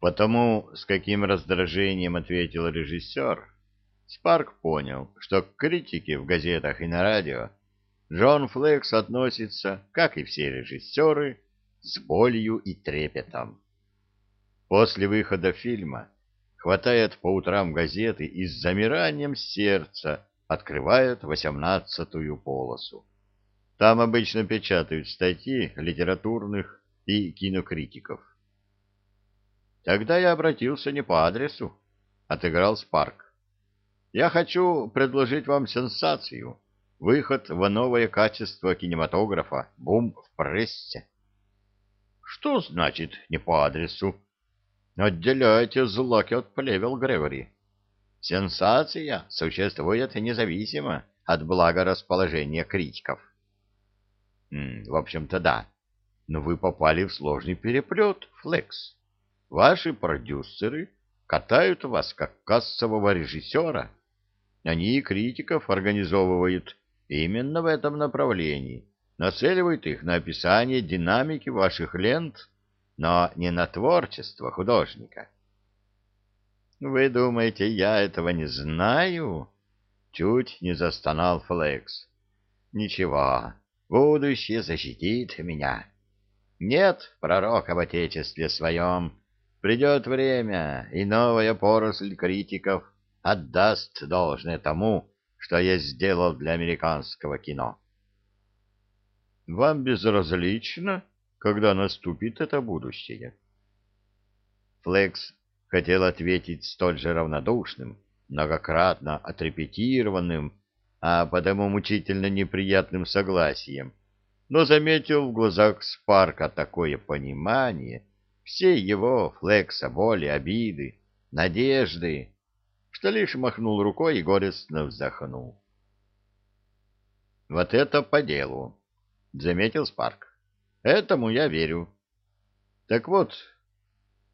Потому, с каким раздражением ответил режиссер, Спарк понял, что к критике в газетах и на радио Джон Флекс относится, как и все режиссеры, с болью и трепетом. После выхода фильма хватает по утрам газеты и с замиранием сердца открывает восемнадцатую полосу. Там обычно печатают статьи литературных и кинокритиков. Тогда я обратился не по адресу, отыграл Спарк. Я хочу предложить вам сенсацию. Выход в новое качество кинематографа. Бум в прессе. Что значит не по адресу? Отделяйте злаки от плевел, Грегори. Сенсация существует независимо от благорасположения критиков. В общем-то, да. Но вы попали в сложный переплет, Флекс. Ваши продюсеры катают вас как кассового режиссера. Они критиков организовывают именно в этом направлении, нацеливают их на описание динамики ваших лент, но не на творчество художника. Вы думаете, я этого не знаю? Чуть не застонал Флекс. Ничего, будущее защитит меня. Нет пророка в отечестве своем, Придет время, и новая поросль критиков отдаст должное тому, что я сделал для американского кино. Вам безразлично, когда наступит это будущее? Флекс хотел ответить столь же равнодушным, многократно отрепетированным, а потому мучительно неприятным согласием, но заметил в глазах Спарка такое понимание, все его флекса, боли, обиды, надежды, что лишь махнул рукой и горестно вздохнул. «Вот это по делу», — заметил Спарк. «Этому я верю. Так вот,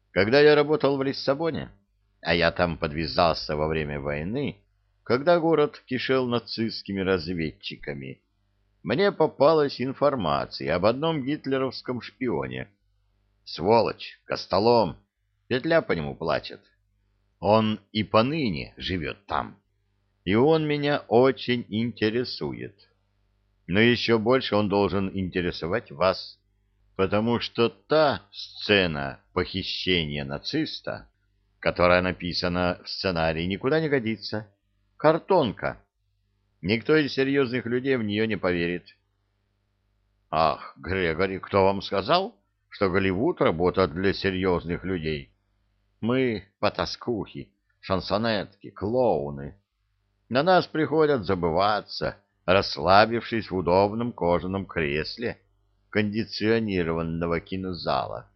когда я работал в Лиссабоне, а я там подвязался во время войны, когда город кишел нацистскими разведчиками, мне попалась информация об одном гитлеровском шпионе, Сволочь, костолом, петля по нему плачет. Он и поныне живет там. И он меня очень интересует. Но еще больше он должен интересовать вас, потому что та сцена похищения нациста, которая написана в сценарии, никуда не годится. Картонка. Никто из серьезных людей в нее не поверит. Ах, Грегори, кто вам сказал? Что Голливуд работает для серьезных людей. Мы потаскухи, шансонетки, клоуны. На нас приходят забываться, расслабившись в удобном кожаном кресле кондиционированного кинозала.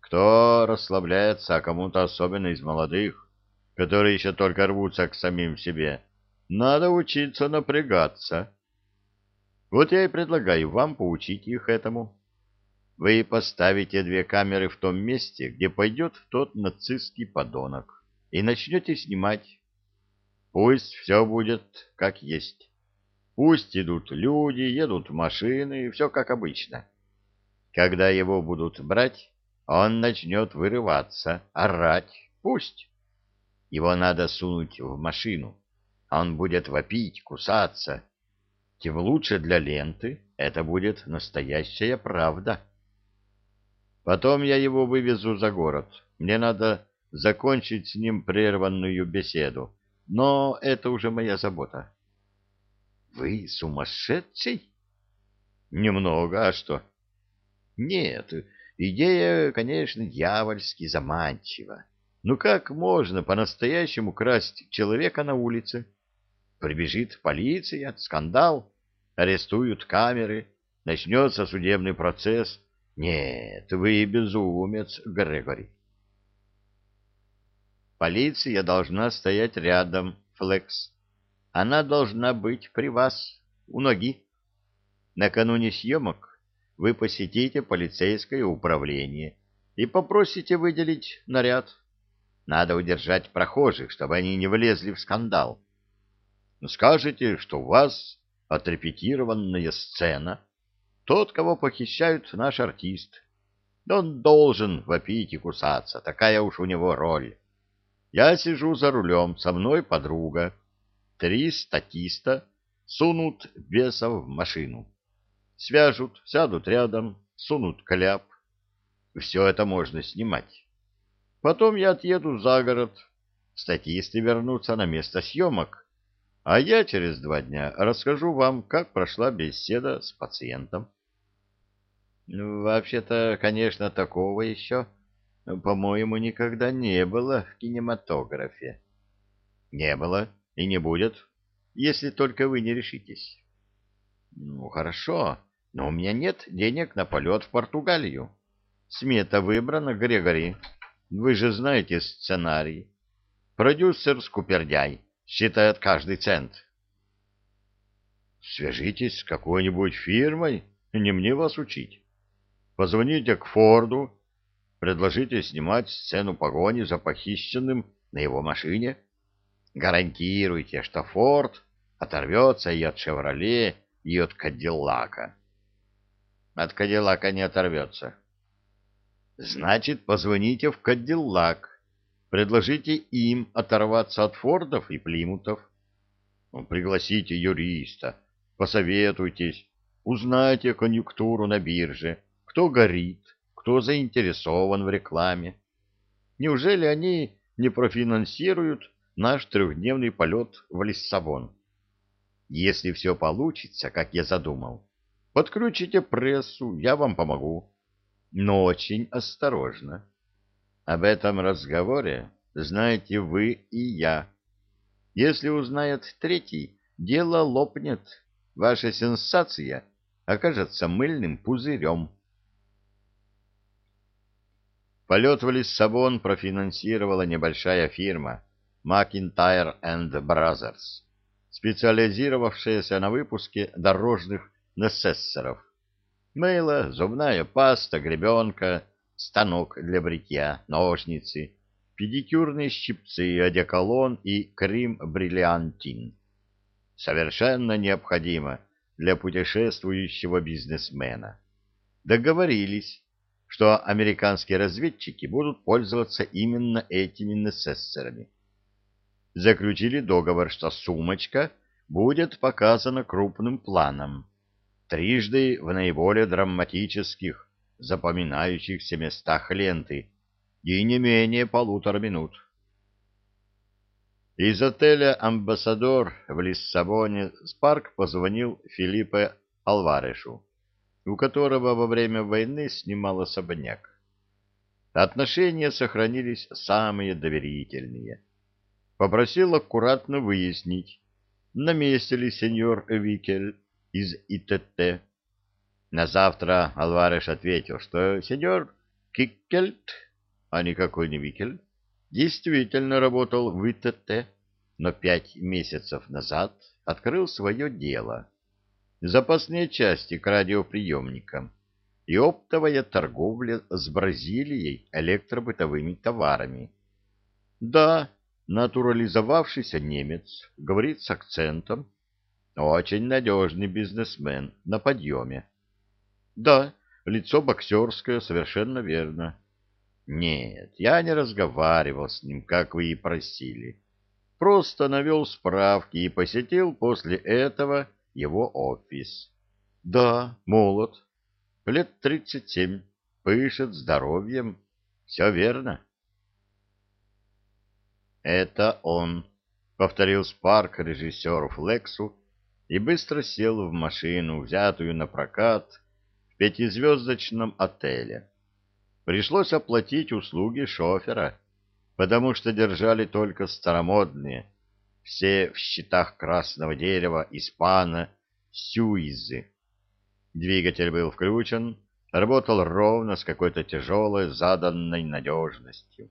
Кто расслабляется, а кому-то особенно из молодых, которые еще только рвутся к самим себе, надо учиться напрягаться. Вот я и предлагаю вам поучить их этому. Вы поставите две камеры в том месте, где пойдет тот нацистский подонок, и начнете снимать. Пусть все будет как есть. Пусть идут люди, едут машины, все как обычно. Когда его будут брать, он начнет вырываться, орать. Пусть. Его надо сунуть в машину. Он будет вопить, кусаться. Тем лучше для ленты это будет настоящая правда. Потом я его вывезу за город. Мне надо закончить с ним прерванную беседу. Но это уже моя забота. — Вы сумасшедший? — Немного, а что? — Нет, идея, конечно, дьявольски заманчива. Ну как можно по-настоящему красть человека на улице? Прибежит полиция, скандал, арестуют камеры, начнется судебный процесс — нет, вы безумец, Грегори. Полиция должна стоять рядом, Флекс. Она должна быть при вас, у ноги. Накануне съемок вы посетите полицейское управление и попросите выделить наряд. Надо удержать прохожих, чтобы они не влезли в скандал. Скажете, что у вас отрепетированная сцена — тот, кого похищают, наш артист. Он должен вопить и кусаться, такая уж у него роль. Я сижу за рулем, со мной подруга. Три статиста сунут беса в машину. Свяжут, сядут рядом, сунут кляп. Все это можно снимать. Потом я отъеду за город. Статисты вернутся на место съемок. А я через два дня расскажу вам, как прошла беседа с пациентом. Ну, вообще-то, конечно, такого еще, по-моему, никогда не было в кинематографе. Не было и не будет, если только вы не решитесь. Ну, хорошо, но у меня нет денег на полет в Португалию. Смета выбрана, Грегори. Вы же знаете сценарий. Продюсер Скупердяй считает каждый цент. Свяжитесь с какой-нибудь фирмой, не мне вас учить. Позвоните к Форду, предложите снимать сцену погони за похищенным на его машине. Гарантируйте, что Форд оторвется и от «Шевроле», и от «Кадиллака». От «Кадиллака» не оторвется. Значит, позвоните в «Кадиллак», предложите им оторваться от «Фордов» и «Плимутов». Пригласите юриста, посоветуйтесь, узнайте конъюнктуру на бирже, кто горит, кто заинтересован в рекламе. Неужели они не профинансируют наш трехдневный полет в Лиссабон? Если все получится, как я задумал, подключите прессу, я вам помогу. Но очень осторожно. Об этом разговоре знаете вы и я. Если узнает третий, дело лопнет. Ваша сенсация окажется мыльным пузырем. Полет в Лиссабон профинансировала небольшая фирма McIntyre and Brothers, специализировавшаяся на выпуске дорожных несессоров. Мыло, зубная паста, гребенка, станок для бритья, ножницы, педикюрные щипцы, одеколон и крем-бриллиантин. Совершенно необходимо для путешествующего бизнесмена. Договорились что американские разведчики будут пользоваться именно этими несессорами. Заключили договор, что сумочка будет показана крупным планом, трижды в наиболее драматических, запоминающихся местах ленты, и не менее полутора минут. Из отеля «Амбассадор» в Лиссабоне Спарк позвонил Филиппе Алварешу у которого во время войны снимал особняк. Отношения сохранились самые доверительные. Попросил аккуратно выяснить, на месте ли сеньор Викель из ИТТ. На завтра Алвареш ответил, что сеньор Киккельт, а никакой не Викель, действительно работал в ИТТ, но пять месяцев назад открыл свое дело запасные части к радиоприемникам и оптовая торговля с Бразилией электробытовыми товарами. Да, натурализовавшийся немец, говорит с акцентом, очень надежный бизнесмен на подъеме. Да, лицо боксерское, совершенно верно. Нет, я не разговаривал с ним, как вы и просили. Просто навел справки и посетил после этого его офис. Да, молод, лет тридцать семь, пышет здоровьем, все верно. Это он, повторил Спарк режиссеру Флексу и быстро сел в машину, взятую на прокат в пятизвездочном отеле. Пришлось оплатить услуги шофера, потому что держали только старомодные, все в щитах красного дерева испана Сюизы. Двигатель был включен, работал ровно с какой-то тяжелой заданной надежностью.